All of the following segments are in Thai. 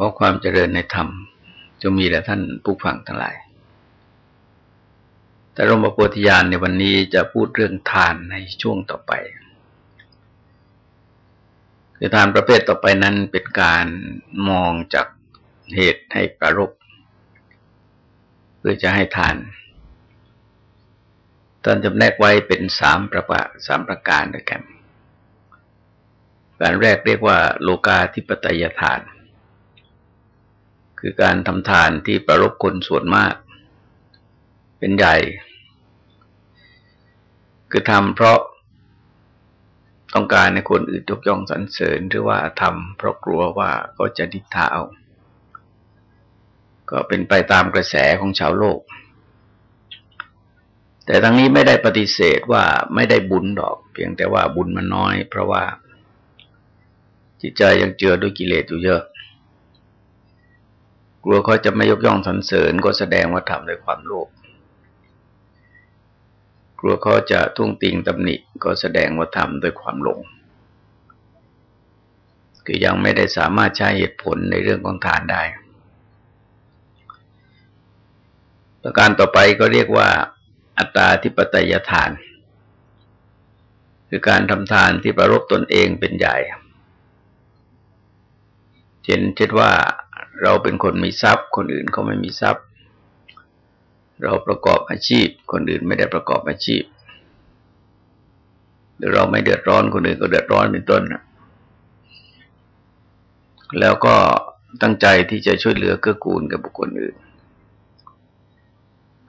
ขอความเจริญในธรรมจงมีแด่ท่านผู้ฟังทั้งหลาย แต่รมโพธิญาณในวันนี้จะพูดเรื่องทานในช่วงต่อไป คือทานประเภทต่อไปนั้นเป็นการมองจากเหตุให้ประรบเพื่อจะให้ทานตอนจำแนกไว้เป็นสามประปะสามประการด้วยกันการแรกเรียกว่า โลกาธิปไตยทาน คือการทำทานที่ประรบคนส่วนมาก เป็นใหญ่ คือทำเพราะต้องการในคนอื่นยกย่องสรรเสริญหรือว่าทำเพราะกลัวว่าเขาจะดิทาเอา ก็เป็นไปตามกระแสของชาวโลก แต่ทั้งนี้ไม่ได้ปฏิเสธว่าไม่ได้บุญดอก เพียงแต่ว่าบุญมันน้อย เพราะว่าจิตใจยังเจือด้วยกิเลสอยู่เยอะ กลัวเขาจะไม่ยกย่องสรรเสริญก็แสดงว่าทำด้วยความโลภกลัวเขาจะทุ่งติงตำหนิก็แสดงว่าทำด้วยความหลง คือยังไม่ได้สามารถใช้เหตุผลในเรื่องของทานได้ ประการต่อไปก็เรียกว่า อัตตาธิปไตยทาน คือการทำทานที่ประรบตนเองเป็นใหญ่ เช่นเช่นว่า เราเป็นคนมีทรัพย์ คนอื่นเขาไม่มีทรัพย์ เราประกอบอาชีพ คนอื่นไม่ได้ประกอบอาชีพหรือเราไม่เดือดร้อนคนอื่นก็เดือดร้อนเป็นต้นแล้วก็ตั้งใจที่จะช่วยเหลือเกื้อกูลกับบุคคลอื่น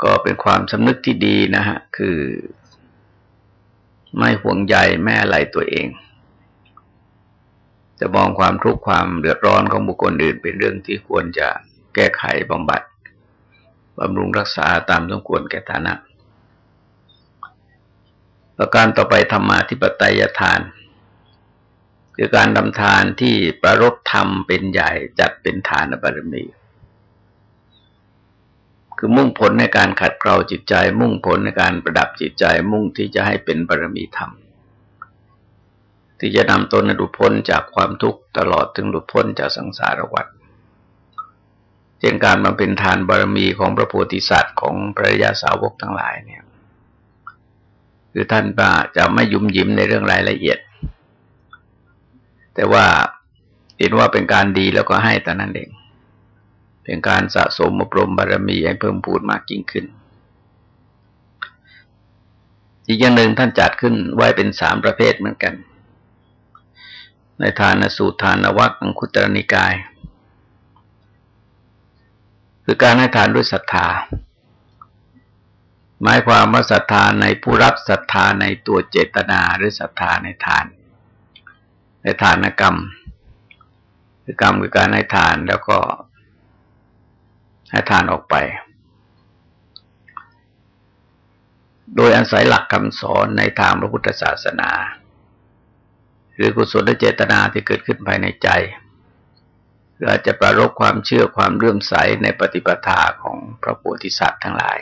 ก็เป็นความสำนึกที่ดีนะฮะ คือ ไม่ห่วงใยแม่อะไรตัวเอง จะมองความทุกข์ความเดือดร้อนของบุคคลอื่น เป็นเรื่องที่ควรจะแก้ไขบำบัดบำรุงรักษาตามสมควรแก่ฐานะ ประการต่อไปธรรมาธิปไตยทาน คือการทำทานที่ประรบธรรมเป็นใหญ่จัดเป็นทานบารมีคือมุ่งผลในการขัดเกลาจิตใจ มุ่งผลในการประดับจิตใจ มุ่งที่จะให้เป็นบารมีธรรม ที่จะนำตนหลุดพ้นจากความทุกข์ตลอดถึงหลุดพ้นจากสังสารวัฏเช่นการมาเป็นทานบารมีของพระโพธิสัตว์ของพระยาสาวกทั้งหลายเนี่ย คือท่านว่าจะไม่ยุ่มยิ้มในเรื่องรายละเอียด แต่ว่าเห็นว่าเป็นการดีแล้วก็ให้แต่นั้นเอง เป็นการสะสมอบรมบารมีให้เพิ่มพูนมากยิ่งขึ้น อีกอย่างหนึ่งท่านจัดขึ้นไว้เป็นสามประเภทเหมือนกัน ในทานสูตรทานวัคอังคุตรนิกาย คือการให้ทานด้วยศรัทธา หมายความว่าศรัทธาในผู้รับศรัทธาในตัวเจตนาหรือศรัทธาในทาน ในทานกรรมคือกรรมคือการให้ทานแล้วก็ให้ทานออกไป โดยอาศัยหลักคำสอนในทางพระพุทธศาสนา รือกุศลเจตนาที่เกิดขึ้นภายในใจหรืออาจจะประรบความเชื่อความเลื่อมใสในปฏิปทาของพระโพธิสัตว์ทั้งหลาย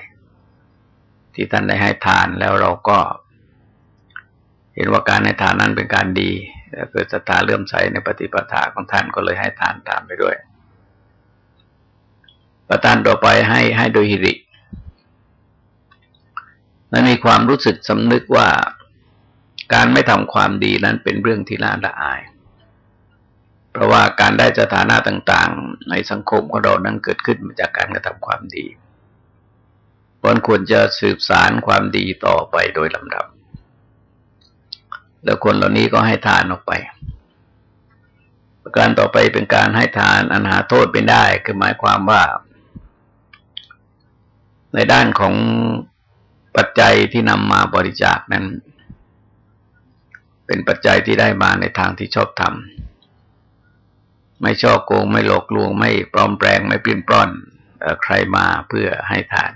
ที่ท่านได้ให้ทานแล้วเราก็ เห็นว่าการให้ทานนั้นเป็นการดีเกิดศรัทธาเลื่อมใสในปฏิปทาของท่านก็เลยให้ทานตามไปด้วย ประทานต่อไปให้ให้โดยหิรินั้นมีความรู้สึกสำนึกว่า การไม่ทำความดีนั้นเป็นเรื่องที่น่าละอาย เพราะว่าการได้สถานะต่าง ๆ ในสังคมของเรานั้นเกิดขึ้นมาจากการกระทำความดีเพราะควรจะสืบสารความดีต่อไปโดยลำดับ แล้วคนเหล่านี้ก็ให้ทานออกไป ประการต่อไปเป็นการให้ทานอันหาโทษเป็นได้ คือหมายความว่า ในด้านของปัจจัยที่นำมาบริจาคนั้น เป็นปัจจัยที่ได้มาในทางที่ชอบทำไม่ชอบโกงไม่หลอกลวง ไม่ปลอมแปลงไม่ปลิ้นปล้อนใครมาเพื่อให้ทาน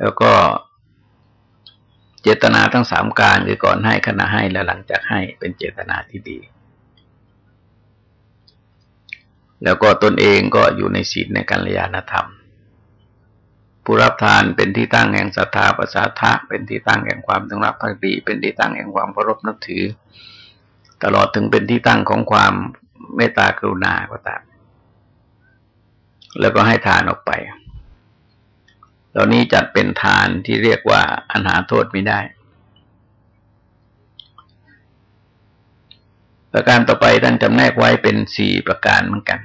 แล้วก็เจตนาทั้งสามการคือก่อนให้ขณะให้และหลังจากให้เป็นเจตนาที่ดี แล้วก็ตนเองก็อยู่ในศีลในการยานธรรม ผู้รับทานเป็นที่ตั้งแห่งศรัทธาประสาทะเป็นที่ตั้งแห่งความจงรักภักดี เป็นที่ตั้งแห่งความเคารพนับถือ ตลอดถึงเป็นที่ตั้งของความเมตตากรุณาก็ตามแล้วก็ให้ทานออกไปเหล่านี้จัดเป็นทานที่เรียกว่าอันหาโทษไม่ได้ ประการต่อไปท่านจำแนกไว้เป็นสี่ประการเหมือนกัน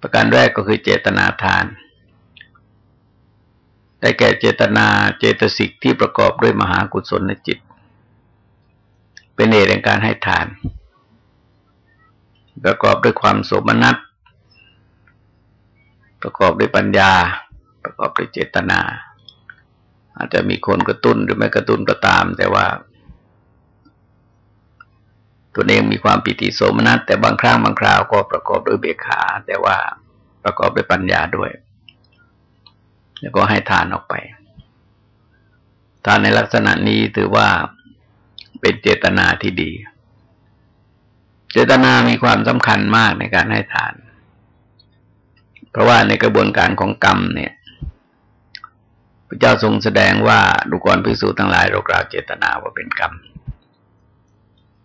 ประการแรกก็คือเจตนาทาน ได้แก่เจตนาเจตสิกที่ประกอบด้วยมหากุศลจิต เป็นเหตุแห่งการให้ทาน ประกอบด้วยความโสมนัส ประกอบด้วยปัญญา ประกอบด้วยเจตนา อาจจะมีคนกระตุ้นหรือไม่กระตุ้นก็ตาม แต่ว่า ตัวเองมีความปิติโสมนัส แต่บางครั้งบางคราวก็ประกอบด้วยเบกขา แต่ว่าประกอบด้วยปัญญาด้วย แล้วก็ให้ทานออกไปทานในลักษณะนี้ถือว่าเป็นเจตนาที่ดี เจตนามีความสำคัญมากในการให้ทาน เพราะว่าในกระบวนการของกรรมเนี่ยพระเจ้าทรงแสดงว่าดูกรพิสูจน์ทั้งหลายเรากล่าวเจตนาว่าเป็นกรรม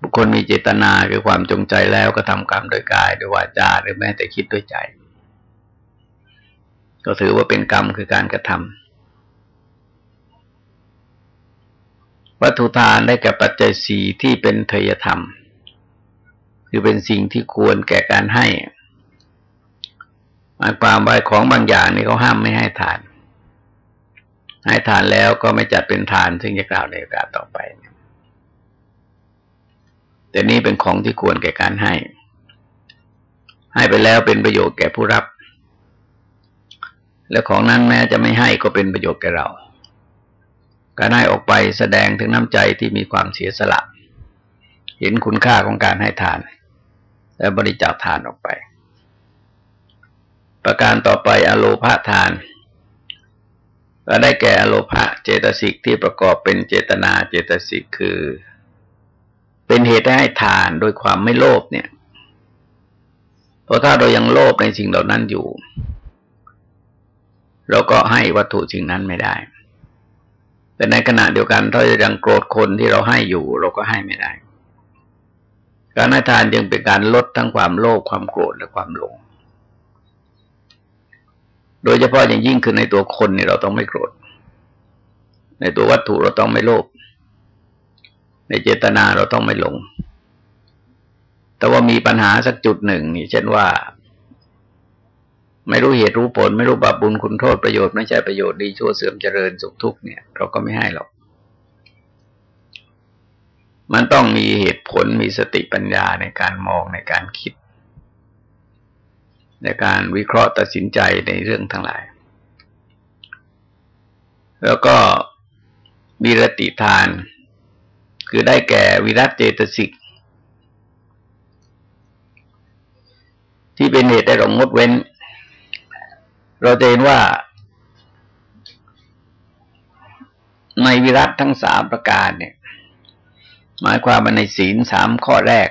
บุคคลมีเจตนาคือความจงใจแล้วก็ทำกรรมโดยกายโดยวาจาหรือแม้แต่คิดด้วยใจ ก็ถือว่าเป็นกรรมคือการกระทำวัตถุทานได้แก่ปัจจัยสีที่เป็นเทยธรรม คือเป็นสิ่งที่ควรแก่การให้หมายความว่าของบางอย่างนี่เขาห้ามไม่ให้ทาน ให้ทานแล้วก็ไม่จัดเป็นทาน ซึ่งจะกล่าวในโอกาสต่อไป แต่นี้เป็นของที่ควรแก่การให้ ให้ไปแล้วเป็นประโยชน์แก่ผู้รับ และของนั้นแม้จะไม่ให้ก็เป็นประโยชน์แก่เรา การให้ออกไปแสดงถึงน้ำใจที่มีความเสียสละ เห็นคุณค่าของการให้ทาน และบริจาคทานออกไป ประการต่อไปอโลภาทานก็ได้แก่อโลภะเจตสิกที่ประกอบเป็นเจตนาเจตสิกคือ เป็นเหตุให้ทานโดยความไม่โลภเนี่ย เพราะถ้าเรายังโลภในสิ่งเหล่านั้นอยู่ เราก็ให้วัตถุสิ่งนั้นไม่ได้ แต่ในขณะเดียวกันถ้าจะยังโกรธคนที่เราให้อยู่ เราก็ให้ไม่ได้ การให้ทานจึงเป็นการลดทั้งความโลภความโกรธและความหลง โดยเฉพาะอย่างยิ่งคือในตัวคนเนี่ยเราต้องไม่โกรธ ในตัววัตถุเราต้องไม่โลภ ในเจตนาเราต้องไม่หลง แต่ว่ามีปัญหาสักจุดหนึ่งนี่เช่นว่า ไม่รู้เหตุรู้ผล ไม่รู้บาปบุญคุณโทษประโยชน์ไม่ใช่ประโยชน์ดีชั่วเสื่อมเจริญสุขทุกข์เนี่ยเราก็ไม่ให้หรอก มันต้องมีเหตุผลมีสติปัญญาในการมองในการคิด ในการวิเคราะห์ตัดสินใจในเรื่องทั้งหลาย แล้วก็วิรติทาน คือได้แก่วิรัตเจตสิกที่เป็นเหตุได้หลงงดเว้น เราจะเห็นว่าในวิรัตทั้งสามประการเนี่ย หมายความว่าในศีลสามข้อแรก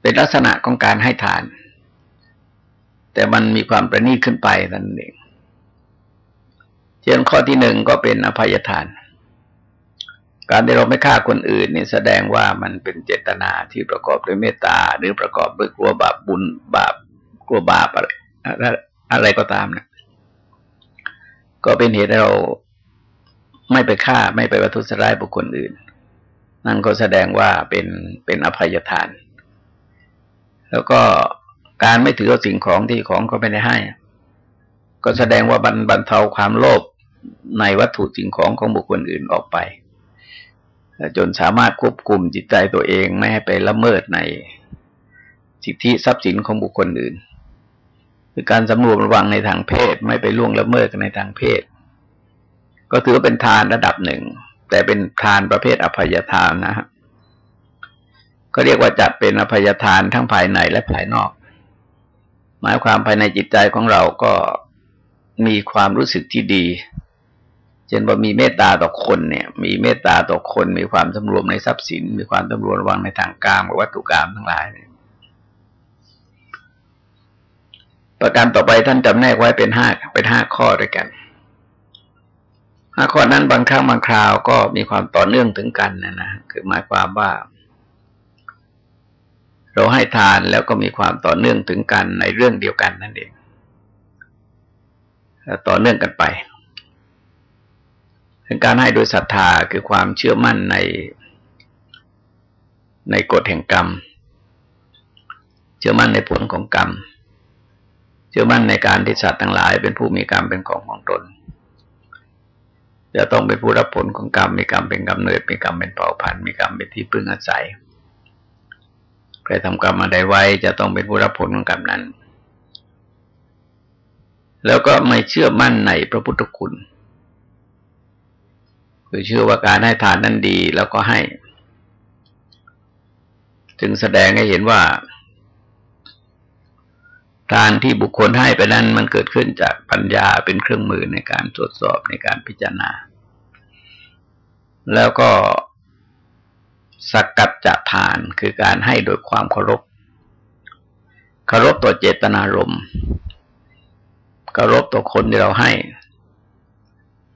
เป็นลักษณะของการให้ทาน แต่มันมีความประณีตขึ้นไปนั่นเองเช่นข้อที่หนึ่งก็เป็นอภัยทาน การที่เราไม่ฆ่าคนอื่นนี่แสดงว่ามันเป็นเจตนาที่ประกอบด้วยเมตตาหรือประกอบด้วยกลัวบาปบุญบาป กลัวบาปอะไรอะไรก็ตามนะก็เป็นเหตุให้เราไม่ไปฆ่าไม่ไปประทุษร้ายบุคคลอื่น นั่นก็แสดงว่าเป็นเป็นอภัยทาน แล้วก็การไม่ถือเอาสิ่งของที่ของเขาไม่ได้ให้ ก็แสดงว่าบรรบรรเทาความโลภในวัตถุสิ่งของของบุคคลอื่นออกไป จนสามารถควบคุมจิตใจตัวเองไม่ให้ไปละเมิดในสิทธิทรัพย์สินของบุคคลอื่น คือการสำรวมระวังในทางเพศ ไม่ไปล่วงละเมิดในทางเพศ ก็ถือว่าเป็นทานระดับหนึ่ง แต่เป็นทานประเภทอภัยทานนะครับก็เรียกว่าจัดเป็นอภัยทานทั้งภายในและภายนอก หมายความภายในจิตใจของเราก็มีความรู้สึกที่ดี เช่นว่ามีเมตตาต่อคนเนี่ย มีเมตตาต่อคน มีความสำรวมในทรัพย์สิน มีความสำรวมระวังในทางกามวัตถุกรรมทั้งหลายเนี่ย ประการต่อไปท่านจำแนกไว้เป็นห้าเป็นห้าข้อด้วยกันห้าข้อนั้นบางครั้งบางคราวก็มีความต่อเนื่องถึงกันนะนะคือหมายความว่า เราให้ทานแล้วก็มีความต่อเนื่องถึงกันในเรื่องเดียวกันนั่นเองต่อเนื่องกันไปเป็นการให้โดยศรัทธาคือความเชื่อมั่นใน ในกฎแห่งกรรม เชื่อมั่นในผลของกรรม ชื่อมั่นในการที่สัตว์ทั้งหลาย เป็นผู้มีกรรมเป็นของของตนจะต้องเป็นผู้รับผลของกรรมมีกรรมเป็นกำเนิดมีกรรมเป็นเผ่าพันธุ์มีกรรมเป็นที่พึ่งอาศัยใครทำกรรมอะไรไว้ จะต้องเป็นผู้รับผลของกรรมนั้น แล้วก็ไม่เชื่อมั่นในพระพุทธคุณคือเชื่อว่าการให้ทานนั้นดีแล้วก็ให้ จึงแสดงให้เห็นว่า ทานที่บุคคลให้ไปนั้นมันเกิดขึ้นจากปัญญาเป็นเครื่องมือในการตรวจสอบในการพิจารณา แล้วก็สักกัดจะทานคือการให้โดยความเคารพเคารพต่อเจตนารมณ์เคารพต่อคนที่เราให้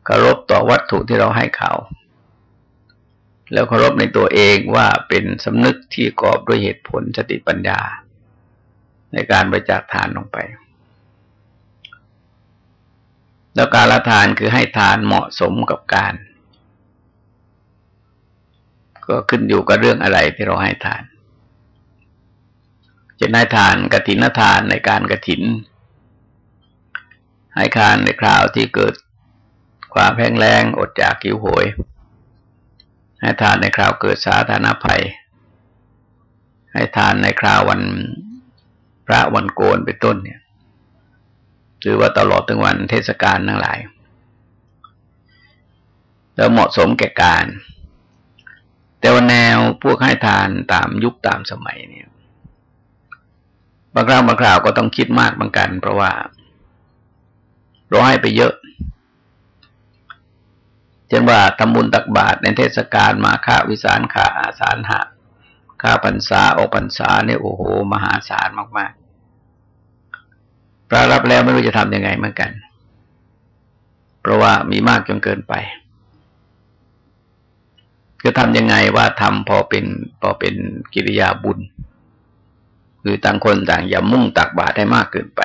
เคารพต่อวัตถุที่เราให้เขา แล้วเคารพในตัวเองว่าเป็นสำนึกที่กอบด้วยเหตุผลสติปัญญา ในการบริจาคทานลงไป แล้วการละทานคือให้ทานเหมาะสมกับการ ก็ขึ้นอยู่กับเรื่องอะไรที่เราให้ทานจะให้ทานกฐินทานในการกระถิน ให้ทานในคราวที่เกิดความแห้งแล้งอดจากกิวโหย ให้ทานในคราวเกิดสาธารณภัย ให้ทานในคราววัน พระวันโกนเป็นต้นเนี่ยหรือว่าตลอดถึงวันเทศกาลทั้งหลาย แล้วเหมาะสมแก่การ แต่ว่าแนวพวกให้ทานตามยุคตามสมัยเนี่ยบางครั้งบางคราวก็ต้องคิดมากบางกัน เพราะว่าเราให้ไปเยอะเช่นว่าทำบุญตักบาตรในเทศกาลมาค่าวิสารขาอาสารหะ ค่าพรรษาออกพรรษาเนี่ยโอ้โห มหาศาลมากๆพระรับแล้วไม่รู้จะทำยังไงเหมือนกัน เพราะว่ามีมากจนเกินไปจะทำยังไงว่าทำพอเป็นพอเป็นกิริยาบุญ คือต่างคนต่างอย่ามุ่งตักบาตรให้มากเกินไป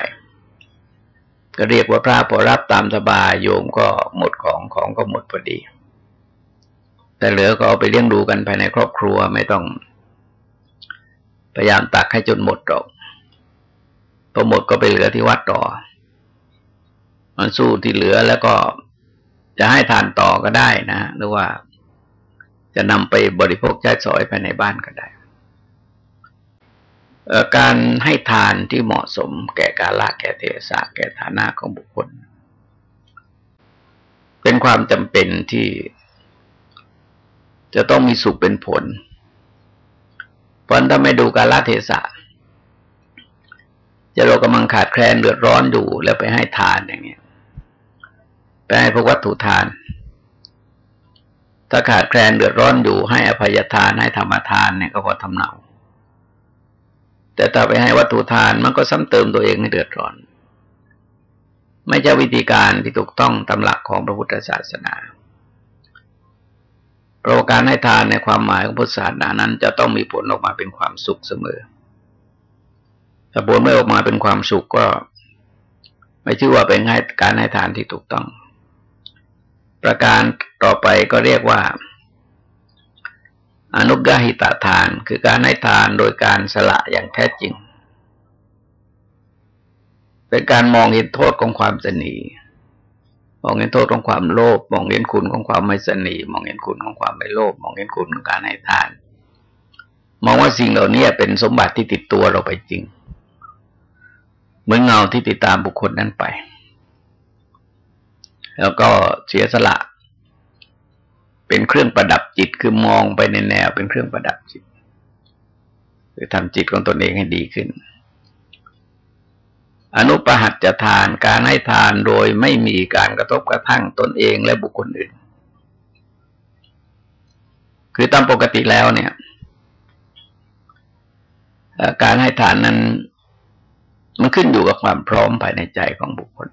ก็เรียกว่าพระพอรับตามสบายโยมก็หมดของของก็หมดพอดี แต่เหลือก็เอาไปเลี้ยงดูกันภายในครอบครัวไม่ต้อง พยายามตักให้จนหมดหรอกพอหมดก็ไปเหลือที่วัดต่อ มันสู้ที่เหลือแล้วก็จะให้ทานต่อก็ได้นะหรือว่าจะนำไปบริโภคใช้สอยภายในบ้านก็ได้การให้ทานที่เหมาะสมแก่กาลแก่เทศะแก่ฐานะของบุคคล เป็นความจำเป็นที่จะต้องมีสุขเป็นผล เพราะถ้าไม่ดูกาลเทศะจะเรากำลังขาดแคลนเดือดร้อนอยู่แล้วไปให้ทานอย่างเงี้ยไปให้พวกวัตถุทาน ถ้าขาดแคลนเดือดร้อนอยู่ให้อภัยทานให้ธรรมทานเนี่ยก็พอทำเนาแต่ถ้าไปให้วัตถุทานมันก็ซ้ำเติมตัวเองให้เดือดร้อน ไม่ใช่วิธีการที่ถูกต้องตามหลักของพระพุทธศาสนา เพราะการให้ทานในความหมายของพุทธศาสนานั้น จะต้องมีผลออกมาเป็นความสุขเสมอ ถ้าผลไม่ออกมาเป็นความสุขก็ ไม่ชื่อว่าเป็นให้การให้ทานที่ถูกต้อง ประการต่อไปก็เรียกว่า อนุกหิตาทานคือการให้ทานโดยการสละอย่างแท้จริง เป็นการมองเห็นโทษของความเสนี มองเห็นโทษของความโลภมองเห็นคุณของความไม่สนีมองเห็นคุณของความไม่โลภมองเห็นคุณของการให้ทาน มองว่าสิ่งเหล่านี้เป็นสมบัติที่ติดตัวเราไปจริง เหมือนเงาที่ติดตามบุคคลนั้นไป แล้วก็เสียสละ เป็นเครื่องประดับจิตคือมองไปในแนวเป็นเครื่องประดับจิต คือทำจิตของตนเองให้ดีขึ้น อนุปหัตจะทานการให้ทานโดยไม่มีการกระทบกระทั่งตนเองและบุคคลอื่น คือตามปกติแล้วเนี่ย การให้ทานนั้น มันขึ้นอยู่กับความพร้อมภายในใจของบุคคล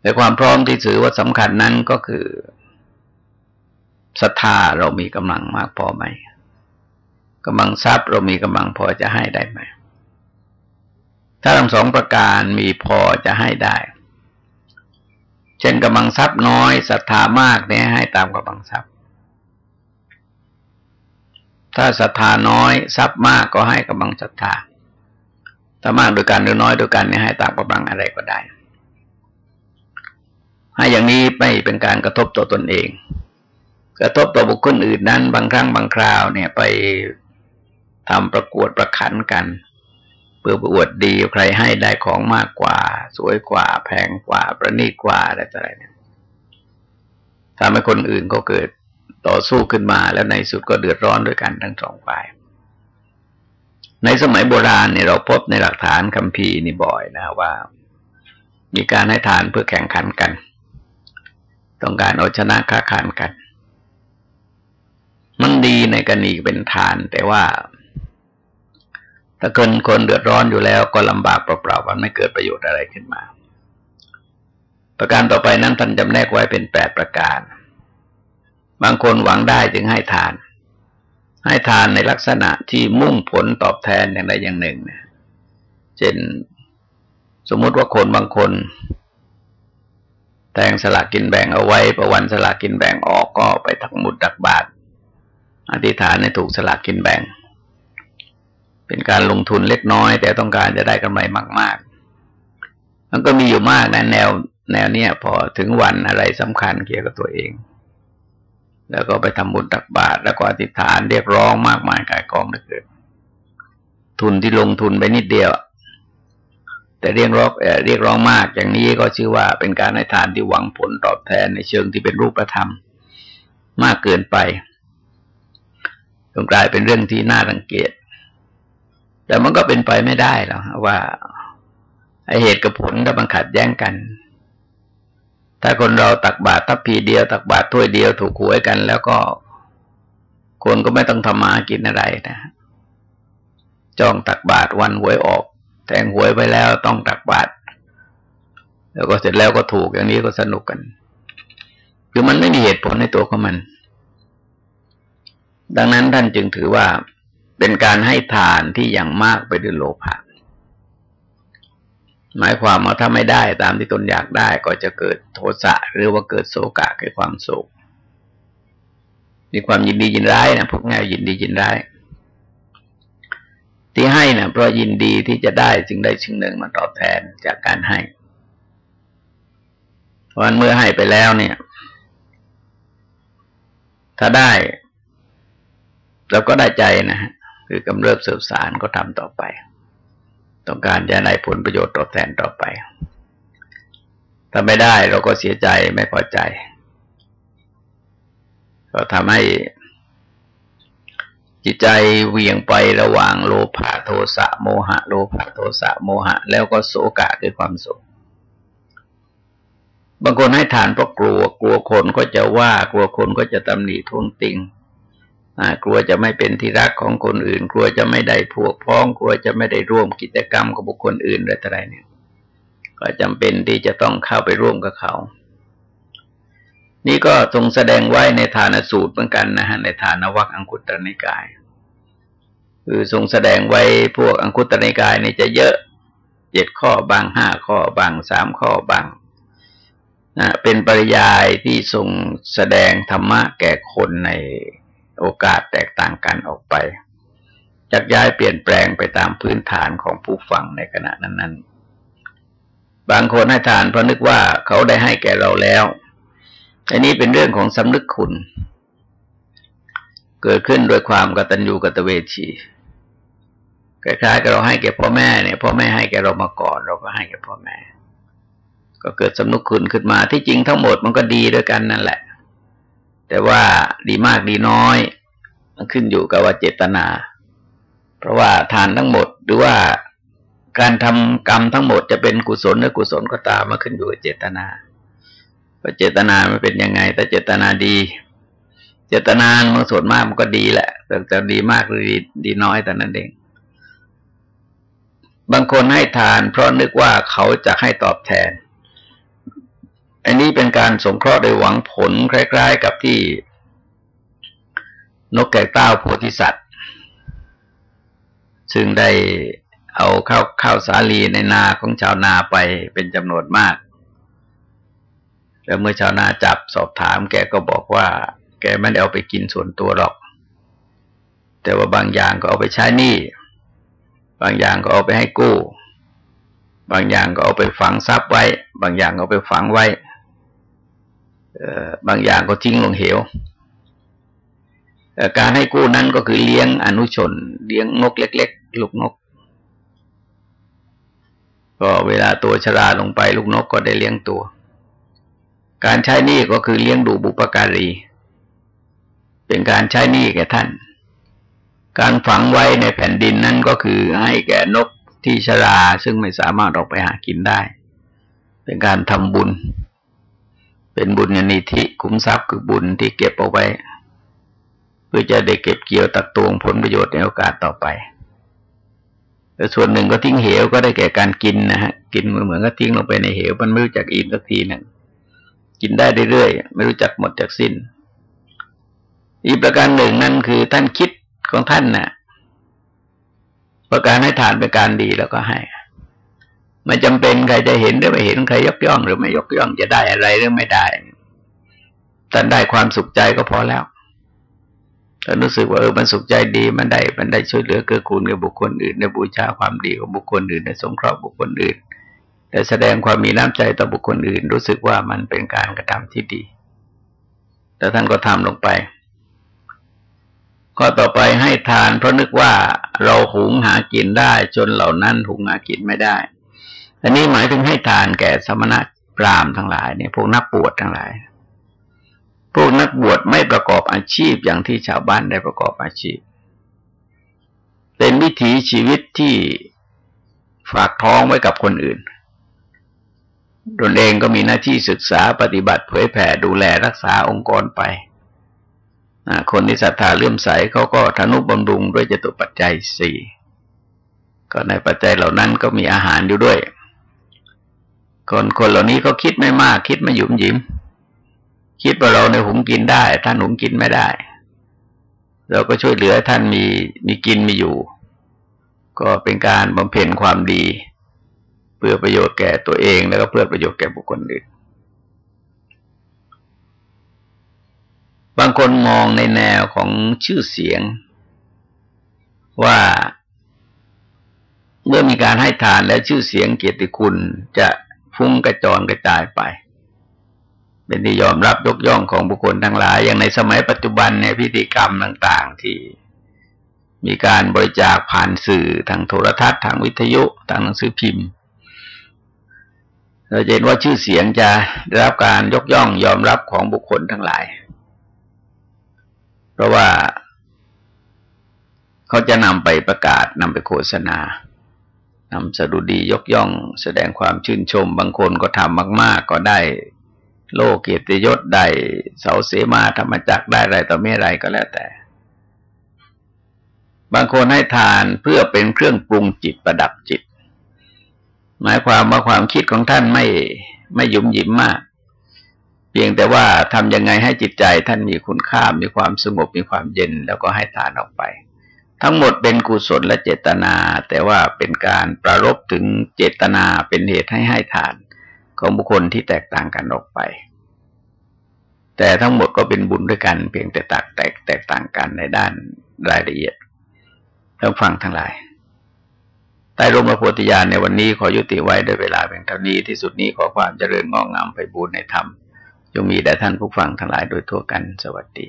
แต่ความพร้อมที่ถือว่าสำคัญนั้นก็คือศรัทธาเรามีกำลังมากพอไหมกำลังทรัพย์เรามีกำลังพอจะให้ได้ไหม ถ้าทั้งสองประการมีพอจะให้ได้ เช่นกำลังทรัพย์น้อยศรัทธามากเนี่ยให้ตามกำลังทรัพย์ ถ้าศรัทธาน้อยทรัพย์มากก็ให้กำลังศรัทธาถ้ามากโดยกันหรือน้อยโดยกันเนี่ยให้ตามกำลังอะไรก็ได้ ให้อย่างนี้ไม่เป็นการกระทบต่อตนเอง กระทบต่อบุคคลอื่นนั้น บางครั้งบางคราวเนี่ยไปทำประกวดประขันกัน เพื่อประอวดดีใครให้ได้ของมากกว่า สวยกว่า แพงกว่า ประณีตกว่าอะไรต่ออะไรเนี่ยทำให้คนอื่นก็เกิดต่อสู้ขึ้นมาแล้วในสุดก็เดือดร้อนด้วยกันทั้งสองฝ่าย ในสมัยโบราณเนี่ยเราพบในหลักฐานคัมภีร์นี่บ่อยนะว่า มีการให้ทานเพื่อแข่งขันกัน ต้องการเอาชนะค้าขานกัน มันดีในกรณีเป็นทานแต่ว่า ถ้าเกินคนเดือดร้อนอยู่แล้วก็ลำบากเปล่าๆมันไม่เกิดประโยชน์อะไรขึ้นมา ประการต่อไปนั้นท่านจำแนกไว้เป็นแปดประการ บางคนหวังได้จึงให้ทาน ให้ทานในลักษณะที่มุ่งผลตอบแทนอย่างใดอย่างหนึ่งเนี่ยเช่นสมมติว่าคนบางคนแต่งสลากกินแบ่งเอาไว้ ประวันสลากกินแบ่งออกก็ไปทักมุดตักบาทอธิษฐานในถูกสลากกินแบ่ง เป็นการลงทุนเล็กน้อย แต่ต้องการจะได้กำไรมาก ๆ มันก็มีอยู่มากนะแนว แนวเนี้ยพอถึงวันอะไรสำคัญเกี่ยวกับตัวเอง แล้วก็ไปทำบุญตักบาตรแล้วก็อธิษฐานเรียกร้องมากมายกายกองเหลือเกินทุนที่ลงทุนไปนิดเดียว แต่เรียกร้องเรียกร้องมากอย่างนี้ก็ชื่อว่าเป็นการให้ทานที่หวังผลตอบแทนในเชิงที่เป็นรูปธรรม มากเกินไปจนกลายเป็นเรื่องที่น่ารังเกียจ แต่มันก็เป็นไปไม่ได้หรอกว่าไอเหตุกับผลถ้ามันขัดแย้งกัน ถ้าคนเราตักบาตรทัพพีเดียว ตักบาตรถ้วยเดียวถูกหวยกัน แล้วก็คนก็ไม่ต้องทำมากินอะไรนะจองตักบาตรวันหวยออกแทงหวยไปแล้วต้องตักบาตรแล้วก็เสร็จแล้วก็ถูกอย่างนี้ก็สนุกกัน คือมันไม่มีเหตุผลในตัวของมัน ดังนั้นท่านจึงถือว่า เป็นการให้ทานที่อย่างมากไปด้วยโลภะหมายความว่าถ้าไม่ได้ตามที่ตนอยากได้ก็จะเกิดโทสะหรือว่าเกิดโศกะคือความโศกมีความยินดียินร้ายนะพวกง่ายยินดียินร้ายที่ให้นะเพราะยินดีที่จะได้จึงได้ชิงหนึ่งมาตอบแทนจากการให้วันเมื่อให้ไปแล้วเนี่ย ถ้าได้เราก็ได้ใจนะฮะ คือกำเริบเสบสารก็ทำต่อไปต้องการจะได้ผลประโยชน์ตอบแทนต่อไป ถ้าไม่ได้เราก็เสียใจไม่พอใจ ก็ทำให้จิตใจเวียงไประหว่างโลภะโทสะโมหะ โลภะโทสะโมหะ แล้วก็โศกะคือความโศกบางคนให้ฐานเพราะกลัว กลัวคนก็จะว่ากลัวคนก็จะตำหนิทวงติง กลัวจะไม่เป็นที่รักของคนอื่น กลัวจะไม่ได้พวกพ้องกลัวจะไม่ได้ร่วมกิจกรรมกับบุคคลอื่นอะไรต่ออะไรเนี่ยก็จำเป็นที่จะต้องเข้าไปร่วมกับเขา นี่ก็ทรงแสดงไว้ในฐานสูตรเหมือนกันนะฮะในฐานวักอังคุตรนิกาย คือทรงแสดงไว้พวกอังคุตรนิกายนี่จะเยอะเจ็ดข้อบางห้าข้อบางสามข้อบางนะเป็นปริยายที่ทรงแสดงธรรมะแก่คนใน โอกาสแตกต่างกันออกไปจากย้ายเปลี่ยนแปลงไปตามพื้นฐานของผู้ฟังในขณะนั้น ๆ บางคนให้ทานเพราะนึกว่าเขาได้ให้แก่เราแล้วอันนี้เป็นเรื่องของสำนึกคุณ เกิดขึ้นโดยความกตัญญูกตเวชีคล้ายๆกับเราให้แก่พ่อแม่เนี่ยพ่อแม่ให้แก่เรามาก่อน เราก็ให้แก่พ่อแม่ ก็เกิดสำนึกคุณขึ้นมาที่จริงทั้งหมดมันก็ดีด้วยกันนั่นแหละ แต่ว่าดีมากดีน้อยมันขึ้นอยู่กับว่าเจตนา เพราะว่าทานทั้งหมดหรือว่าการทำกรรมทั้งหมดจะเป็นกุศลหรือกุศลก็ตามมาขึ้นอยู่กับเจตนาว่าเจตนามันเป็นยังไง แต่เจตนาดี เจตนาบางส่วนมากมันก็ดีแหละ แต่จะดีมากหรือดีดีน้อยแต่นั้นเอง บางคนให้ทาน เพราะนึกว่าเขาจะให้ตอบแทน อันนี้เป็นการสงเคราะห์โดยหวังผลคล้าย ๆ กับที่ นกแก่เต้าโพธิสัตว์ ซึ่งได้เอาข้าวข้าวสาลีในนาของชาวนาไปเป็นจำนวนมาก แล้วเมื่อชาวนาจับสอบถาม แกก็บอกว่า แกไม่ได้เอาไปกินส่วนตัวหรอก แต่ว่าบางอย่างก็เอาไปใช้หนี้ บางอย่างก็เอาไปให้กู้ บางอย่างก็เอาไปฝังทรัพย์ไว้ บางอย่างก็เอาไปฝังไว้ บางอย่างก็ทิ้งลงเหวการให้กู้นั้นก็คือเลี้ยงอนุชน เลี้ยงนกเล็ก ๆ ลูกนก ก็เวลาตัวชราลงไปลูกนกก็ได้เลี้ยงตัว การใช้หนี้ก็คือเลี้ยงดูบุปการี เป็นการใช้หนี้แก่ท่าน การฝังไว้ในแผ่นดินนั้นก็คือให้แก่นกที่ชราซึ่งไม่สามารถออกไปหากินได้ เป็นการทำบุญ เป็นบุญญาณิธิคุ้มทรัพย์คือบุญที่เก็บเอาไว้ เพื่อจะได้เก็บเกี่ยวตักตวงผลประโยชน์ในโอกาสต่อไปแต่ส่วนหนึ่งก็ทิ้งเหวก็ได้แก่การกินนะฮะกินเหมือนเหมือนก็ทิ้งลงไปในเหว มันไม่รู้จักอิ่มสักทีหนึ่งกินได้เรื่อยๆไม่รู้จักหมดจากสิ้น อีกประการหนึ่งนั่นคือท่านคิดของท่านนะ่ะ ประการให้ทานเป็นการดีแล้วก็ให้ ไม่จำเป็นใครจะเห็นหรือไม่เห็นใครยกย่อง หรือไม่ยกย่องจะได้อะไรหรือไม่ได้ท่านได้ความสุขใจก็พอแล้วถ้ารู้สึกว่าเออมันสุขใจดีมันได้มันได้ช่วยเหลือเกื้อกูลกับบุคคลอื่นได้บูชาความดีของบุคคลอื่นได้สงเคราะห์บุคคลอื่นได้แสดงความมีน้ำใจต่อบุคคลอื่น รู้สึกว่ามันเป็นการกระทำที่ดี แต่ท่านก็ทำลงไปข้อต่อไปให้ทานเพราะนึกว่าเราหุงหากินได้จนเหล่านั้นหุงหากินไม่ได้ อันนี้หมายถึงให้ทานแก่สมณะพรามทั้งหลายเนี่ยพวกนักปวดทั้งหลาย พวกนักบวชไม่ประกอบอาชีพอย่างที่ชาวบ้านได้ประกอบอาชีพ เป็นวิถีชีวิตที่ฝากท้องไว้กับคนอื่นตนเองก็มีหน้าที่ศึกษาปฏิบัติเผยแผ่ดูแลรักษาองค์กรไป คนที่ศรัทธาเลื่อมใสเขาก็ทนุบำรุงด้วยจตุปัจจัยสี่ ก็ในปัจจัยเหล่านั้นก็มีอาหารอยู่ด้วย คนคนเหล่านี้ก็คิดไม่มาก คิดไม่หยุมหยิม คิดว่าเราในหุงกินได้ ท่านหุงกินไม่ได้ เราก็ช่วยเหลือท่านมีมีกินมีอยู่ ก็เป็นการบำเพ็ญความดี เพื่อประโยชน์แก่ตัวเองแล้วก็เพื่อประโยชน์แก่บุคคลอื่นบางคนมองในแนวของชื่อเสียง ว่าเมื่อมีการให้ทานแล้วชื่อเสียงเกียรติคุณจะ ฟุ้งกระจรกระจายไป เป็นที่ยอมรับยกย่องของบุคคลทั้งหลาย อย่างในสมัยปัจจุบันในพิธีกรรมต่าง ๆ ที่มีการบริจาคผ่านสื่อทางโทรทัศน์ทางวิทยุทางหนังสือพิมพ์เราเห็นว่าชื่อเสียงจะได้รับการยกย่องยอมรับของบุคคลทั้งหลาย เพราะว่าเขาจะนำไปประกาศนำไปโฆษณา นำสดุดียกย่องแสดงความชื่นชม บางคนก็ทำมาก ๆ ก็ได้ โลกเกียรติยศได้เสาเสมาธรรมจักได้อะไรต่อไม่อไรก็แล้วแต่ บางคนให้ทานเพื่อเป็นเครื่องปรุงจิตประดับจิต หมายความว่าความคิดของท่านไม่ไม่ยุ่มยิ้มมาก เพียงแต่ว่าทำยังไงให้จิตใจท่านมีคุณค่ามีความสงบมีความเย็นแล้วก็ให้ทานออกไป ทั้งหมดเป็นกุศลและเจตนา แต่ว่าเป็นการประรบถึงเจตนาเป็นเหตุให้ให้ทาน ของบุคคลที่แตกต่างกันออกไป แต่ทั้งหมดก็เป็นบุญด้วยกัน เพียงแต่แตกแตกแตกต่างกันในด้านรายละเอียดทั้งฟังทั้งหลายใต้ร่มพระโพธิญาณในวันนี้ขอยุติไว้ด้วยเวลาเพียงเท่านี้ที่สุดนี้ขอความเจริญงอกงามไปบูรณนธรรมจงมีแด่ท่านผู้ฟังทั้งหลายโดยทั่วกันสวัสดี